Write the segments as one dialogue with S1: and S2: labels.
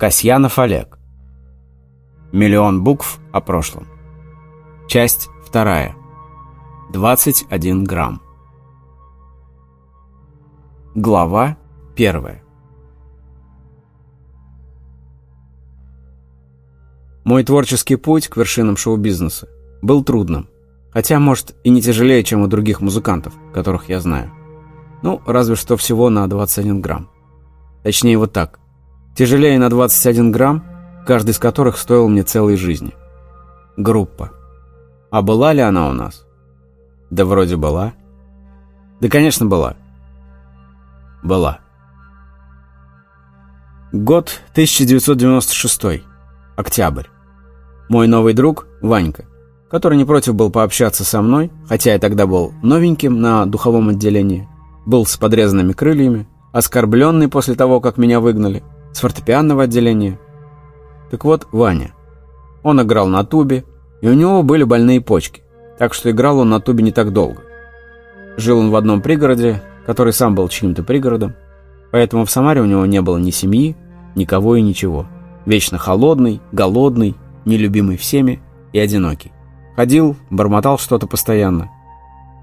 S1: Касьянов Олег. Миллион букв о прошлом. Часть вторая. 21 грамм. Глава первая. Мой творческий путь к вершинам шоу-бизнеса был трудным, хотя, может, и не тяжелее, чем у других музыкантов, которых я знаю. Ну, разве что всего на 21 грамм. Точнее, вот так. Тяжелее на 21 грамм, каждый из которых стоил мне целой жизни. Группа. А была ли она у нас? Да вроде была. Да, конечно, была. Была. Год 1996. Октябрь. Мой новый друг Ванька, который не против был пообщаться со мной, хотя я тогда был новеньким на духовом отделении, был с подрезанными крыльями, оскорбленный после того, как меня выгнали, с фортепианного отделения. Так вот, Ваня. Он играл на тубе, и у него были больные почки, так что играл он на тубе не так долго. Жил он в одном пригороде, который сам был чьим-то пригородом, поэтому в Самаре у него не было ни семьи, никого и ничего. Вечно холодный, голодный, нелюбимый всеми и одинокий. Ходил, бормотал что-то постоянно.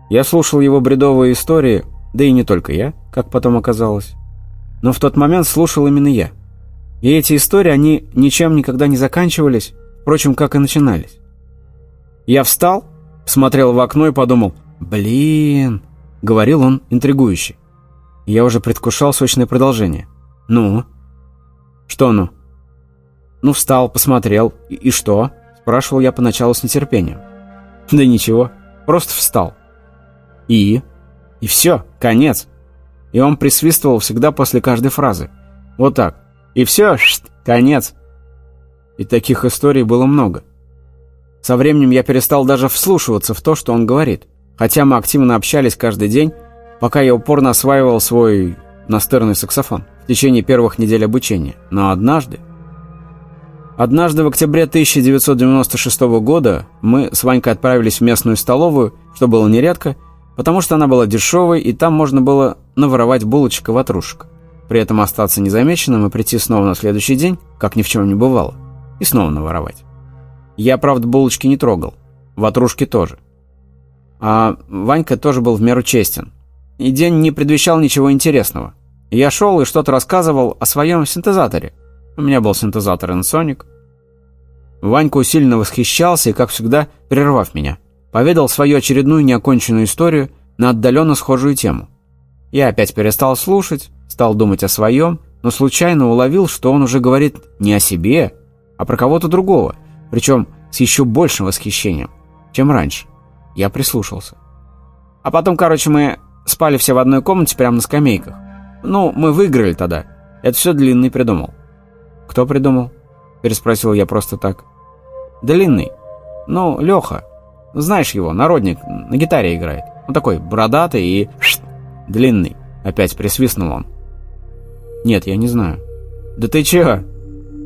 S1: Я слушал его бредовые истории, да и не только я, как потом оказалось. Но в тот момент слушал именно я. И эти истории, они ничем никогда не заканчивались, впрочем, как и начинались. Я встал, смотрел в окно и подумал, «Блин», — говорил он интригующе. Я уже предвкушал сочное продолжение. «Ну?» «Что ну?» «Ну, встал, посмотрел. И, и что?» — спрашивал я поначалу с нетерпением. «Да ничего, просто встал». «И?» «И все, конец». И он присвистывал всегда после каждой фразы. Вот так. И все, конец. И таких историй было много. Со временем я перестал даже вслушиваться в то, что он говорит. Хотя мы активно общались каждый день, пока я упорно осваивал свой настырный саксофон в течение первых недель обучения. Но однажды... Однажды в октябре 1996 года мы с Ванькой отправились в местную столовую, что было нередко, потому что она была дешевой, и там можно было наворовать булочек и ватрушек при этом остаться незамеченным и прийти снова на следующий день, как ни в чем не бывало, и снова наворовать. Я, правда, булочки не трогал, ватрушки тоже. А Ванька тоже был в меру честен. И день не предвещал ничего интересного. Я шел и что-то рассказывал о своем синтезаторе. У меня был синтезатор Ensonic. Ванька усиленно восхищался и, как всегда, прервав меня, поведал свою очередную неоконченную историю на отдаленно схожую тему. Я опять перестал слушать, стал думать о своем, но случайно уловил, что он уже говорит не о себе, а про кого-то другого, причем с еще большим восхищением, чем раньше. Я прислушался. А потом, короче, мы спали все в одной комнате прямо на скамейках. Ну, мы выиграли тогда. Это все Длинный придумал. «Кто придумал?» – переспросил я просто так. «Длинный. Ну, Леха. Знаешь его, народник, на гитаре играет. Он такой бородатый и... длинный». Опять присвистнул он. Нет, я не знаю. Да ты чё?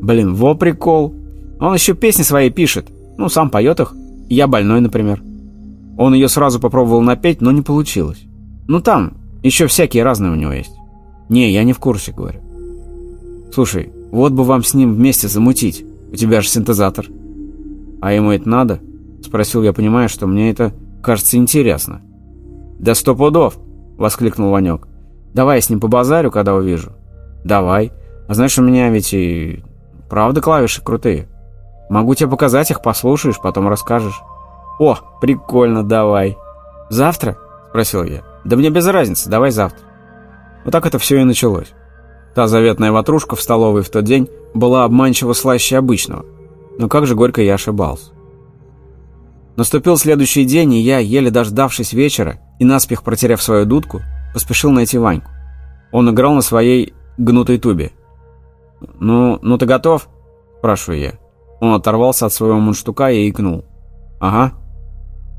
S1: Блин, во прикол. Он еще песни свои пишет. Ну, сам поет их. Я больной, например. Он ее сразу попробовал напеть, но не получилось. Ну там, еще всякие разные у него есть. Не, я не в курсе, говорю. Слушай, вот бы вам с ним вместе замутить. У тебя же синтезатор. А ему это надо? Спросил я, понимая, что мне это кажется интересно. Да сто пудов! Воскликнул Ванек. Давай я с ним побазарю, когда увижу. «Давай. А знаешь, у меня ведь и правда клавиши крутые. Могу тебе показать их, послушаешь, потом расскажешь». «О, прикольно, давай». «Завтра?» – спросил я. «Да мне без разницы, давай завтра». Вот так это все и началось. Та заветная ватрушка в столовой в тот день была обманчиво слаще обычного. Но как же горько я ошибался. Наступил следующий день, и я, еле дождавшись вечера и наспех протеряв свою дудку, поспешил найти Ваньку. Он играл на своей гнутой тубе. «Ну, ну ты готов?» – спрашиваю я. Он оторвался от своего мундштука и икнул. «Ага».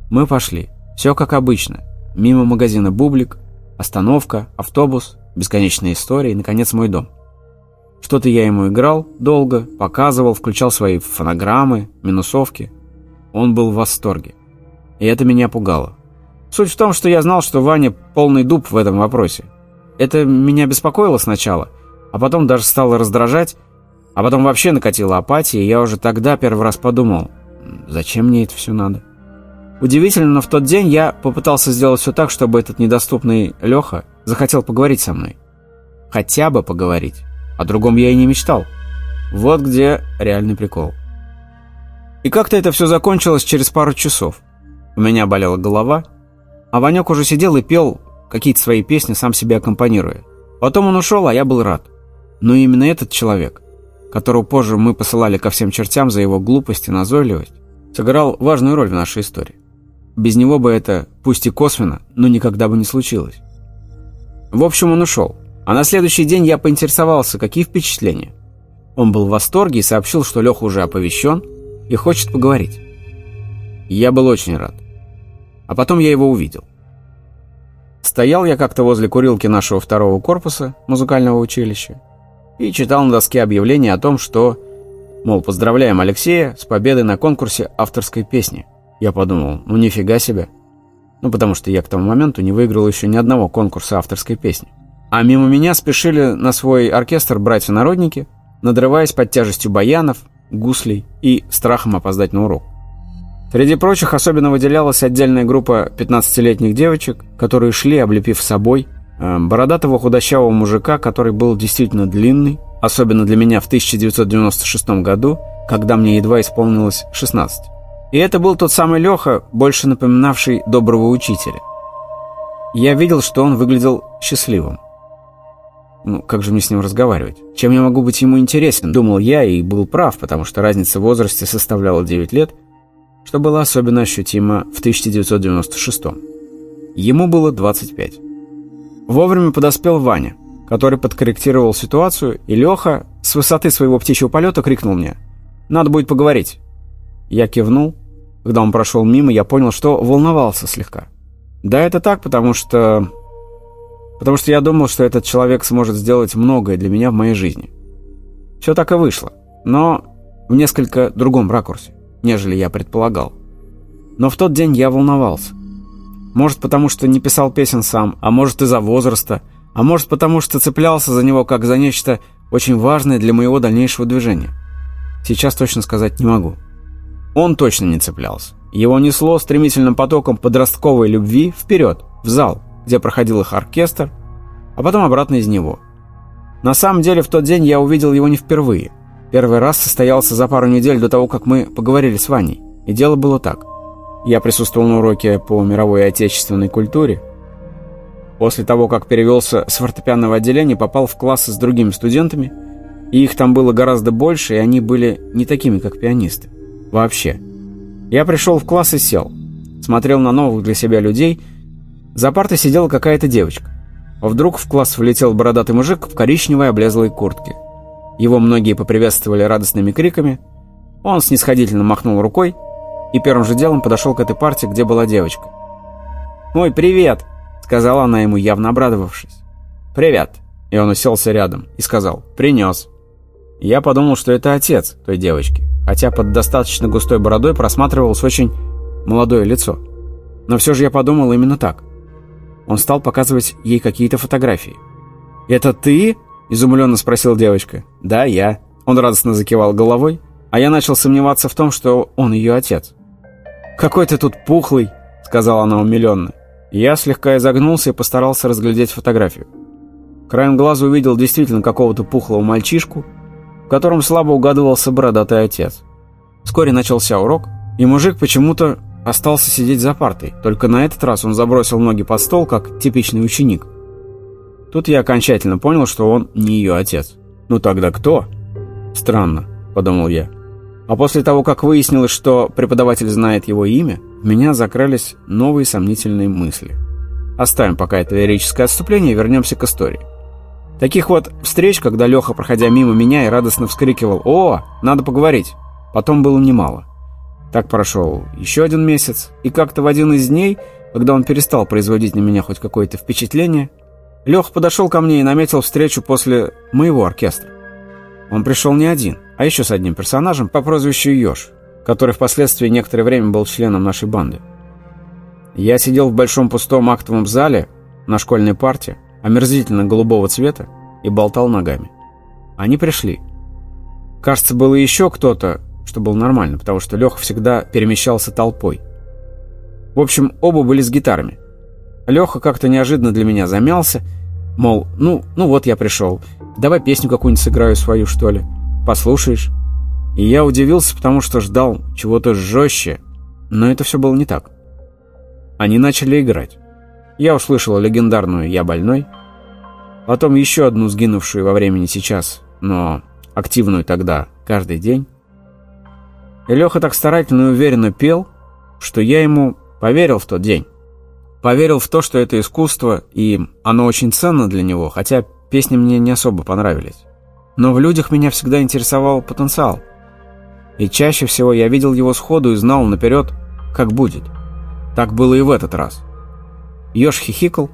S1: Мы пошли. Все как обычно. Мимо магазина «Бублик», остановка, автобус, бесконечная история и, наконец, мой дом. Что-то я ему играл долго, показывал, включал свои фонограммы, минусовки. Он был в восторге. И это меня пугало. Суть в том, что я знал, что Ваня полный дуб в этом вопросе. Это меня беспокоило сначала, а потом даже стало раздражать, А потом вообще накатила апатия, и я уже тогда первый раз подумал, зачем мне это все надо? Удивительно, но в тот день я попытался сделать все так, чтобы этот недоступный Леха захотел поговорить со мной. Хотя бы поговорить. О другом я и не мечтал. Вот где реальный прикол. И как-то это все закончилось через пару часов. У меня болела голова, а Ванек уже сидел и пел какие-то свои песни, сам себе аккомпанируя. Потом он ушел, а я был рад. Но именно этот человек, которого позже мы посылали ко всем чертям за его глупость и назойливость, сыграл важную роль в нашей истории. Без него бы это, пусть и косвенно, но никогда бы не случилось. В общем, он ушел. А на следующий день я поинтересовался, какие впечатления. Он был в восторге и сообщил, что Леха уже оповещен и хочет поговорить. Я был очень рад. А потом я его увидел. Стоял я как-то возле курилки нашего второго корпуса музыкального училища и читал на доске объявление о том, что, мол, поздравляем Алексея с победой на конкурсе авторской песни. Я подумал, ну нифига себе. Ну, потому что я к тому моменту не выиграл еще ни одного конкурса авторской песни. А мимо меня спешили на свой оркестр братья-народники, надрываясь под тяжестью баянов, гуслей и страхом опоздать на урок. Среди прочих особенно выделялась отдельная группа 15-летних девочек, которые шли, облепив собой э, бородатого худощавого мужика, который был действительно длинный, особенно для меня в 1996 году, когда мне едва исполнилось 16. И это был тот самый Леха, больше напоминавший доброго учителя. Я видел, что он выглядел счастливым. Ну, как же мне с ним разговаривать? Чем я могу быть ему интересен? Думал я и был прав, потому что разница в возрасте составляла 9 лет, что было особенно ощутимо в 1996 -м. Ему было 25. Вовремя подоспел Ваня, который подкорректировал ситуацию, и Леха с высоты своего птичьего полета крикнул мне «Надо будет поговорить». Я кивнул. Когда он прошел мимо, я понял, что волновался слегка. Да, это так, потому что... Потому что я думал, что этот человек сможет сделать многое для меня в моей жизни. Все так и вышло, но в несколько другом ракурсе нежели я предполагал. Но в тот день я волновался. Может, потому что не писал песен сам, а может, из-за возраста, а может, потому что цеплялся за него как за нечто очень важное для моего дальнейшего движения. Сейчас точно сказать не могу. Он точно не цеплялся. Его несло стремительным потоком подростковой любви вперед, в зал, где проходил их оркестр, а потом обратно из него. На самом деле, в тот день я увидел его не впервые – Первый раз состоялся за пару недель до того, как мы поговорили с Ваней. И дело было так. Я присутствовал на уроке по мировой и отечественной культуре. После того, как перевелся с фортепианного отделения, попал в классы с другими студентами, и их там было гораздо больше, и они были не такими, как пианисты. Вообще. Я пришел в класс и сел. Смотрел на новых для себя людей. За партой сидела какая-то девочка. Вдруг в класс влетел бородатый мужик в коричневой облезлой куртке. Его многие поприветствовали радостными криками. Он снисходительно махнул рукой и первым же делом подошел к этой парте, где была девочка. «Ой, привет!» — сказала она ему, явно обрадовавшись. «Привет!» И он уселся рядом и сказал «Принес». Я подумал, что это отец той девочки, хотя под достаточно густой бородой просматривалось очень молодое лицо. Но все же я подумал именно так. Он стал показывать ей какие-то фотографии. «Это ты?» Изумленно спросила девочка. «Да, я». Он радостно закивал головой, а я начал сомневаться в том, что он ее отец. «Какой ты тут пухлый», — сказала она умиленно. Я слегка изогнулся и постарался разглядеть фотографию. Краем глаза увидел действительно какого-то пухлого мальчишку, в котором слабо угадывался бородатый отец. Вскоре начался урок, и мужик почему-то остался сидеть за партой, только на этот раз он забросил ноги под стол, как типичный ученик. Тут я окончательно понял, что он не ее отец. Ну тогда кто? Странно, подумал я. А после того, как выяснилось, что преподаватель знает его имя, в меня закрались новые сомнительные мысли. Оставим пока это лирическое отступление и вернемся к истории. Таких вот встреч, когда Леха, проходя мимо меня, и радостно вскрикивал «О, надо поговорить!» Потом было немало. Так прошел еще один месяц, и как-то в один из дней, когда он перестал производить на меня хоть какое-то впечатление, Лех подошел ко мне и наметил встречу после моего оркестра. Он пришел не один, а еще с одним персонажем по прозвищу Ёж, который впоследствии некоторое время был членом нашей банды. Я сидел в большом пустом актовом зале на школьной парте, омерзительно голубого цвета, и болтал ногами. Они пришли. Кажется, было еще кто-то, что был нормально, потому что Леха всегда перемещался толпой. В общем, оба были с гитарами. Леха как-то неожиданно для меня замялся, мол, ну, ну вот я пришел, давай песню какую-нибудь сыграю свою, что ли, послушаешь. И я удивился, потому что ждал чего-то жестче, но это все было не так. Они начали играть. Я услышал легендарную «Я больной», потом еще одну сгинувшую во времени сейчас, но активную тогда, каждый день. И Леха так старательно и уверенно пел, что я ему поверил в тот день. Поверил в то, что это искусство, и оно очень ценно для него, хотя песни мне не особо понравились. Но в людях меня всегда интересовал потенциал. И чаще всего я видел его сходу и знал наперед, как будет. Так было и в этот раз. Ёж хихикал,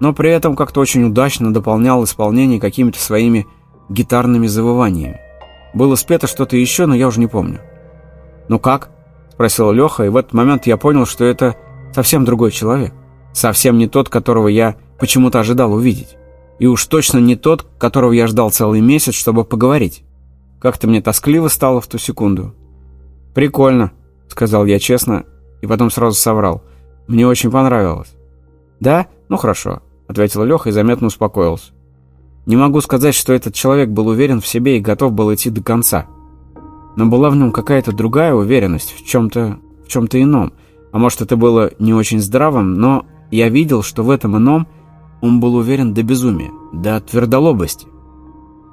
S1: но при этом как-то очень удачно дополнял исполнение какими-то своими гитарными завываниями. Было спето что-то еще, но я уже не помню. «Ну как?» – спросил Леха, и в этот момент я понял, что это совсем другой человек. Совсем не тот, которого я почему-то ожидал увидеть. И уж точно не тот, которого я ждал целый месяц, чтобы поговорить. Как-то мне тоскливо стало в ту секунду. «Прикольно», — сказал я честно, и потом сразу соврал. «Мне очень понравилось». «Да? Ну хорошо», — ответил Леха и заметно успокоился. Не могу сказать, что этот человек был уверен в себе и готов был идти до конца. Но была в нем какая-то другая уверенность в чем-то в чем-то ином. А может, это было не очень здравым, но я видел, что в этом ином он был уверен до безумия, до твердолобости.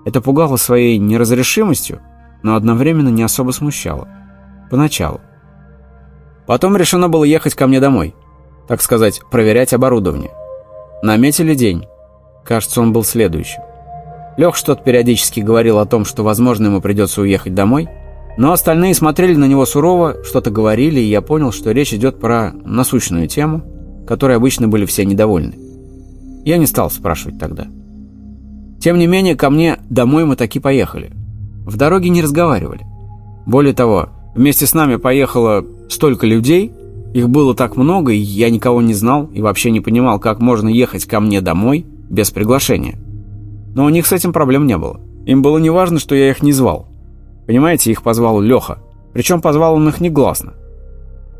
S1: Это пугало своей неразрешимостью, но одновременно не особо смущало. Поначалу. Потом решено было ехать ко мне домой. Так сказать, проверять оборудование. Наметили день. Кажется, он был следующим. Лех что-то периодически говорил о том, что, возможно, ему придется уехать домой, но остальные смотрели на него сурово, что-то говорили, и я понял, что речь идет про насущную тему, которой обычно были все недовольны. Я не стал спрашивать тогда. Тем не менее, ко мне домой мы таки поехали. В дороге не разговаривали. Более того, вместе с нами поехало столько людей, их было так много, и я никого не знал и вообще не понимал, как можно ехать ко мне домой – без приглашения. Но у них с этим проблем не было. Им было не важно, что я их не звал. Понимаете, их позвал Леха. Причем позвал он их негласно.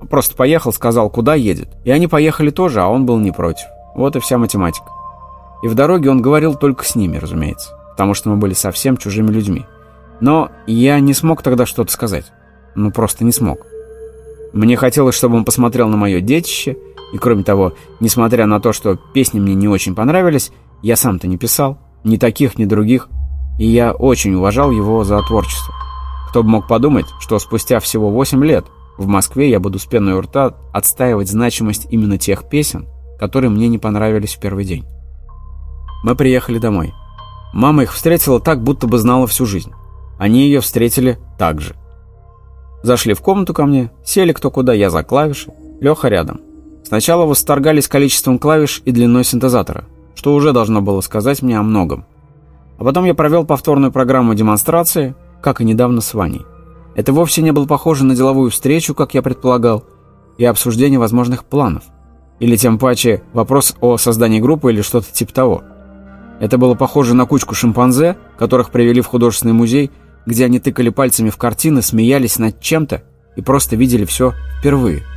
S1: Просто поехал, сказал, куда едет. И они поехали тоже, а он был не против. Вот и вся математика. И в дороге он говорил только с ними, разумеется. Потому что мы были совсем чужими людьми. Но я не смог тогда что-то сказать. Ну, просто не смог. Мне хотелось, чтобы он посмотрел на мое детище и кроме того, несмотря на то, что песни мне не очень понравились, я сам-то не писал, ни таких, ни других, и я очень уважал его за творчество. Кто бы мог подумать, что спустя всего 8 лет в Москве я буду с пеной у рта отстаивать значимость именно тех песен, которые мне не понравились в первый день. Мы приехали домой. Мама их встретила так, будто бы знала всю жизнь. Они ее встретили так же. Зашли в комнату ко мне, сели кто куда, я за клавиши, Леха рядом. Сначала восторгались количеством клавиш и длиной синтезатора, что уже должно было сказать мне о многом. А потом я провел повторную программу демонстрации, как и недавно с Ваней. Это вовсе не было похоже на деловую встречу, как я предполагал, и обсуждение возможных планов. Или тем паче вопрос о создании группы или что-то типа того. Это было похоже на кучку шимпанзе, которых привели в художественный музей, где они тыкали пальцами в картины, смеялись над чем-то и просто видели все впервые –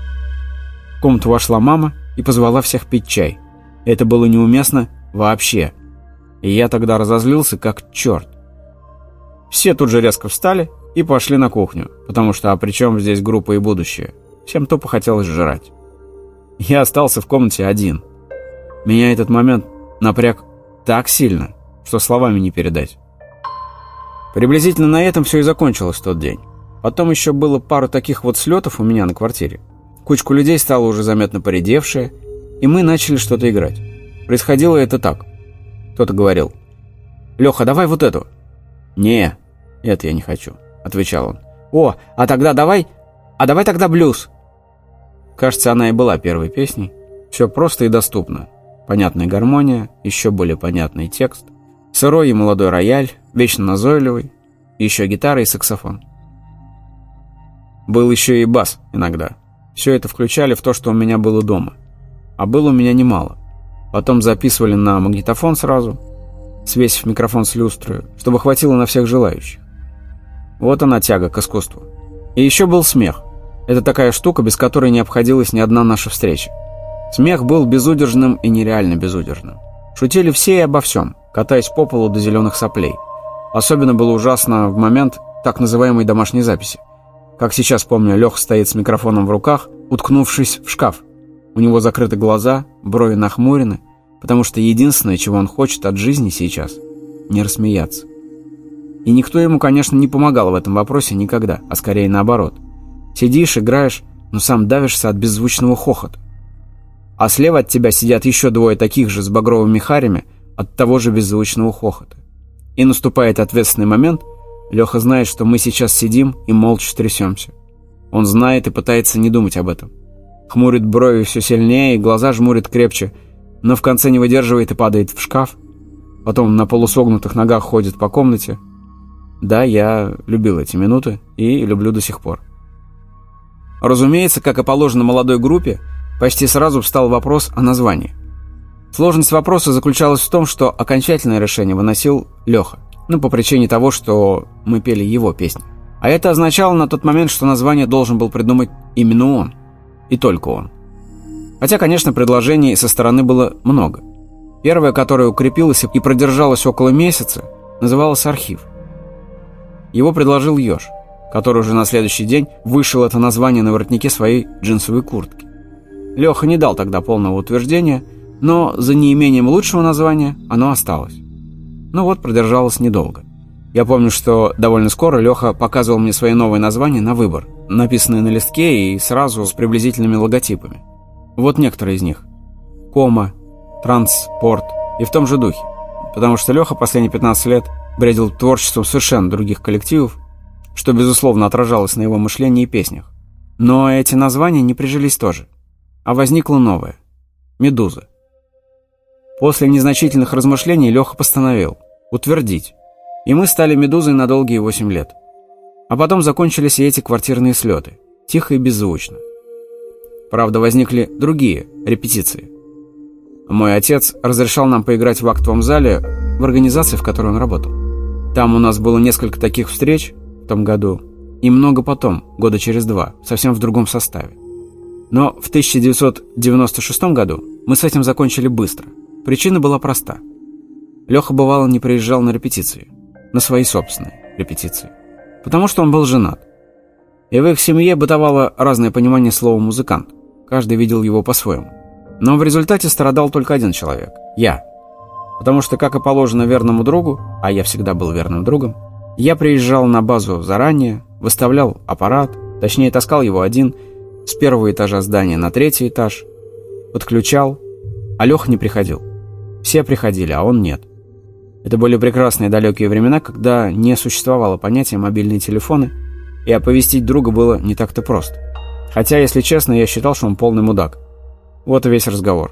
S1: в комнату вошла мама и позвала всех пить чай. Это было неуместно вообще. И я тогда разозлился как черт. Все тут же резко встали и пошли на кухню, потому что а при чем здесь группа и будущее? Всем тупо хотелось жрать. Я остался в комнате один. Меня этот момент напряг так сильно, что словами не передать. Приблизительно на этом все и закончилось тот день. Потом еще было пару таких вот слетов у меня на квартире. Кучку людей стало уже заметно поредевшее, и мы начали что-то играть. Происходило это так. Кто-то говорил, «Леха, давай вот эту». «Не, это я не хочу», — отвечал он. «О, а тогда давай, а давай тогда блюз». Кажется, она и была первой песней. Все просто и доступно. Понятная гармония, еще более понятный текст. Сырой и молодой рояль, вечно назойливый. Еще гитара и саксофон. Был еще и бас иногда. Все это включали в то, что у меня было дома. А было у меня немало. Потом записывали на магнитофон сразу, свесив микрофон с люстрой, чтобы хватило на всех желающих. Вот она тяга к искусству. И еще был смех. Это такая штука, без которой не обходилась ни одна наша встреча. Смех был безудержным и нереально безудержным. Шутили все и обо всем, катаясь по полу до зеленых соплей. Особенно было ужасно в момент так называемой домашней записи. Как сейчас помню, Лех стоит с микрофоном в руках, уткнувшись в шкаф. У него закрыты глаза, брови нахмурены, потому что единственное, чего он хочет от жизни сейчас – не рассмеяться. И никто ему, конечно, не помогал в этом вопросе никогда, а скорее наоборот. Сидишь, играешь, но сам давишься от беззвучного хохота. А слева от тебя сидят еще двое таких же с багровыми харями от того же беззвучного хохота. И наступает ответственный момент, Леха знает, что мы сейчас сидим и молча трясемся. Он знает и пытается не думать об этом. Хмурит брови все сильнее и глаза жмурит крепче, но в конце не выдерживает и падает в шкаф. Потом на полусогнутых ногах ходит по комнате. Да, я любил эти минуты и люблю до сих пор. Разумеется, как и положено молодой группе, почти сразу встал вопрос о названии. Сложность вопроса заключалась в том, что окончательное решение выносил Леха. Ну, по причине того, что мы пели его песни. А это означало на тот момент, что название должен был придумать именно он. И только он. Хотя, конечно, предложений со стороны было много. Первое, которое укрепилось и продержалось около месяца, называлось «Архив». Его предложил Ёж, который уже на следующий день вышел это название на воротнике своей джинсовой куртки. Леха не дал тогда полного утверждения, но за неимением лучшего названия оно осталось. Ну вот, продержалось недолго. Я помню, что довольно скоро Леха показывал мне свои новые названия на выбор, написанные на листке и сразу с приблизительными логотипами. Вот некоторые из них. Кома, Транспорт и в том же духе. Потому что Леха последние 15 лет бредил творчеством совершенно других коллективов, что, безусловно, отражалось на его мышлении и песнях. Но эти названия не прижились тоже. А возникло новое – «Медуза». После незначительных размышлений Леха постановил утвердить. И мы стали «Медузой» на долгие 8 лет. А потом закончились и эти квартирные слеты. Тихо и беззвучно. Правда, возникли другие репетиции. Мой отец разрешал нам поиграть в актовом зале в организации, в которой он работал. Там у нас было несколько таких встреч в том году, и много потом, года через два, совсем в другом составе. Но в 1996 году мы с этим закончили быстро. Причина была проста. Леха бывало не приезжал на репетиции, на свои собственные репетиции, потому что он был женат. И в их семье бытовало разное понимание слова «музыкант». Каждый видел его по-своему. Но в результате страдал только один человек – я. Потому что, как и положено верному другу, а я всегда был верным другом, я приезжал на базу заранее, выставлял аппарат, точнее таскал его один, с первого этажа здания на третий этаж, подключал, а Леха не приходил. Все приходили, а он нет. Это были прекрасные далекие времена, когда не существовало понятия мобильные телефоны, и оповестить друга было не так-то просто. Хотя, если честно, я считал, что он полный мудак. Вот и весь разговор.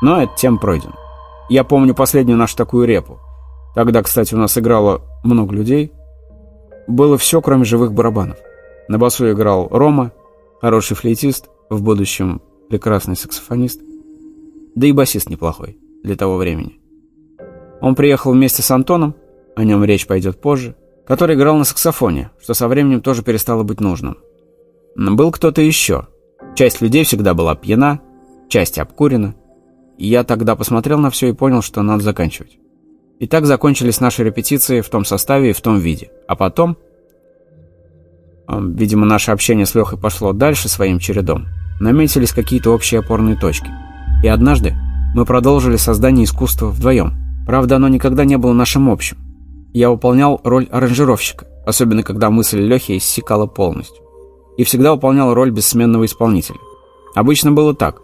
S1: Но это тем пройден. Я помню последнюю нашу такую репу. Тогда, кстати, у нас играло много людей. Было все, кроме живых барабанов. На басу играл Рома, хороший флейтист, в будущем прекрасный саксофонист. Да и басист неплохой для того времени. Он приехал вместе с Антоном, о нем речь пойдет позже, который играл на саксофоне, что со временем тоже перестало быть нужным. Был кто-то еще. Часть людей всегда была пьяна, часть обкурена. Я тогда посмотрел на все и понял, что надо заканчивать. И так закончились наши репетиции в том составе и в том виде. А потом... Видимо, наше общение с Лехой пошло дальше своим чередом. Наметились какие-то общие опорные точки. И однажды мы продолжили создание искусства вдвоем. Правда, оно никогда не было нашим общим. Я выполнял роль аранжировщика, особенно когда мысль Лехи иссякала полностью. И всегда выполнял роль бессменного исполнителя. Обычно было так.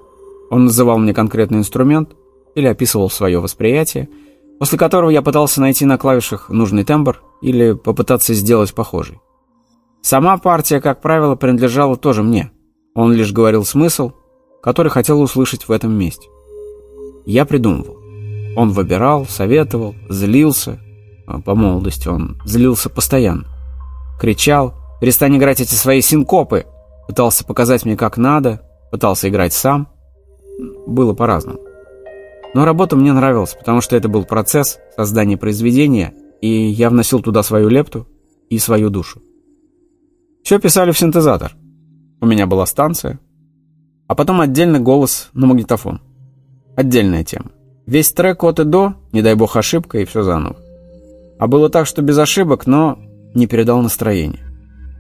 S1: Он называл мне конкретный инструмент или описывал свое восприятие, после которого я пытался найти на клавишах нужный тембр или попытаться сделать похожий. Сама партия, как правило, принадлежала тоже мне. Он лишь говорил смысл, который хотел услышать в этом месте. Я придумывал. Он выбирал, советовал, злился. А по молодости он злился постоянно. Кричал, перестань играть эти свои синкопы. Пытался показать мне, как надо, пытался играть сам было по-разному. Но работа мне нравилась, потому что это был процесс создания произведения, и я вносил туда свою лепту и свою душу. Все писали в синтезатор. У меня была станция. А потом отдельный голос на магнитофон. Отдельная тема. Весь трек от и до, не дай бог ошибка, и все заново. А было так, что без ошибок, но не передал настроение.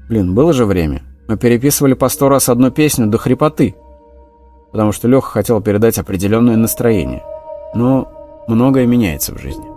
S1: Блин, было же время. Мы переписывали по сто раз одну песню до хрипоты, потому что Леха хотел передать определенное настроение. Но многое меняется в жизни.